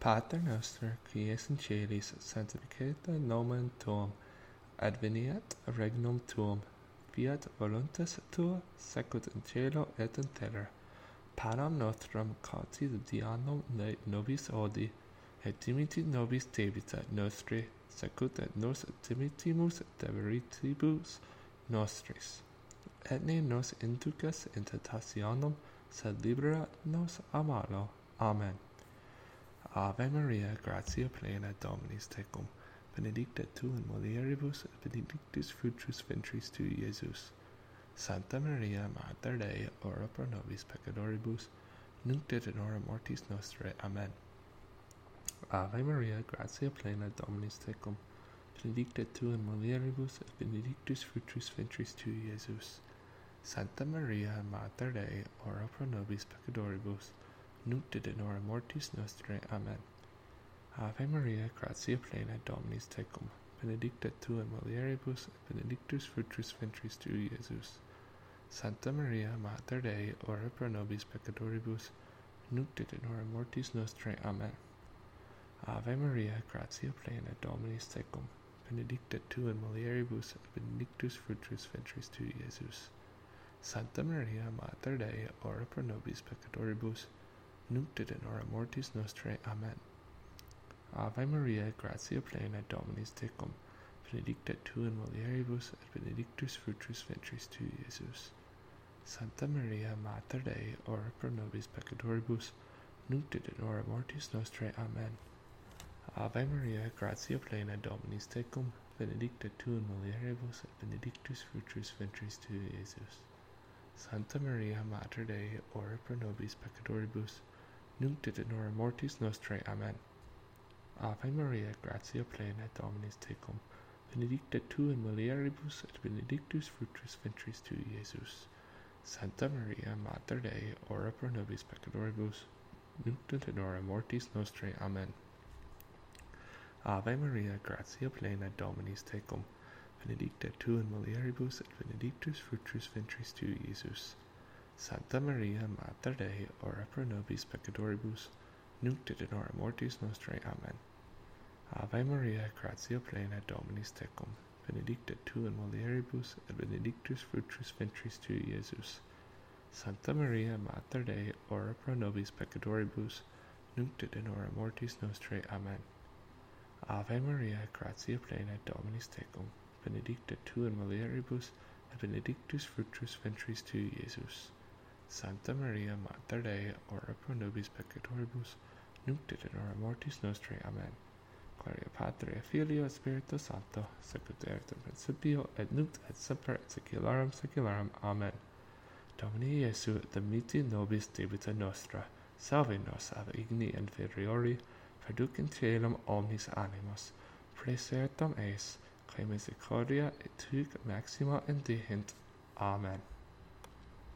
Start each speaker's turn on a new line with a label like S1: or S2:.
S1: Pater noster, qui es in celis, sanctificata nomen tuum, adveniat regnum tuum, fiat voluntas tua, secut in cielo et in terra. Panem nostrum quotidianum ne nobis odi, et dimitti nobis debita nostri, secut et nos dimitimus deberitibus nostris. Et ne nos inducas in tentationum, sed libera nos a malo. Amen. Ave Maria, gratia plena Dominus tecum, benedicta tu in mulieribus et benedictus fructus ventris tui, Iesus. Santa Maria, Mater Dei, ora pro nobis peccatoribus, nunc et in hora mortis nostrae. Amen. Ave Maria, gratia plena Dominus tecum, benedicta tu in mulieribus et benedictus fructus ventris tui, Iesus. Santa Maria, Mater Dei, ora pro nobis peccatoribus, nunc et in mortis nostrae. Amen. Ave Maria, gratia plena Dominus tecum, benedicta tu in mulieribus et benedictus fructus ventris tui, Iesus. Santa Maria, Mater Dei, ora pro nobis peccatoribus, nunc et in mortis nostrae. Amen. Ave Maria, gratia plena Dominus tecum, benedicta tu in mulieribus et benedictus fructus ventris tui, Iesus. Santa Maria, Mater Dei, ora pro nobis peccatoribus, nunc hora mortis nostrae. Amen. Ave Maria, gratia plena Dominus tecum, benedicta tu in mulieribus et benedictus fructus ventris tui, Iesus. Santa Maria, Mater Dei, ora pro nobis peccatoribus, nunc hora mortis nostrae. Amen. Ave Maria, gratia plena Dominus tecum, benedicta tu in mulieribus et benedictus fructus ventris tui, Iesus. Santa Maria, Mater Dei, ora pro nobis peccatoribus, nunc ditinore mortis nostrae. Amen. Ave Maria, gratia plena Dominus tecum, benedicta tu in mulieribus et benedictus fructus ventris tui, Iesus. Santa Maria, Mater Dei, ora pro nobis peccatoribus, nunc et in hora mortis nostrae. Amen. Ave Maria, gratia plena Dominus tecum, benedicta tu in mulieribus et benedictus fructus ventris tui, Iesus. Santa Maria, Mater Dei, ora pro nobis peccatoribus, nunc et in hora mortis nostrae. Amen. Ave Maria, gratia plena Dominus tecum, benedicta tu in mulieribus, et benedictus fructus ventris tui, Iesus. Santa Maria, Mater Dei, ora pro nobis peccatoribus, nunc et in hora mortis nostrae. Amen. Ave Maria, gratia plena Dominus tecum, benedicta tu in mulieribus, et benedictus fructus ventris tui, Iesus. Santa Maria Mater Dei, ora pro nobis peccatoribus, nunc et in hora mortis nostrae. Amen. Gloria Patri et Filio et Spirito Sancto, sicut erat in principio et nunc et semper et saecularum saecularum. Amen. Domini Iesu, dimiti nobis debita nostra, salve nos ab igni inferiori, perduc in cielum omnis animos, praesertam eis, quae misericordia et tuc maxima indihint. Amen.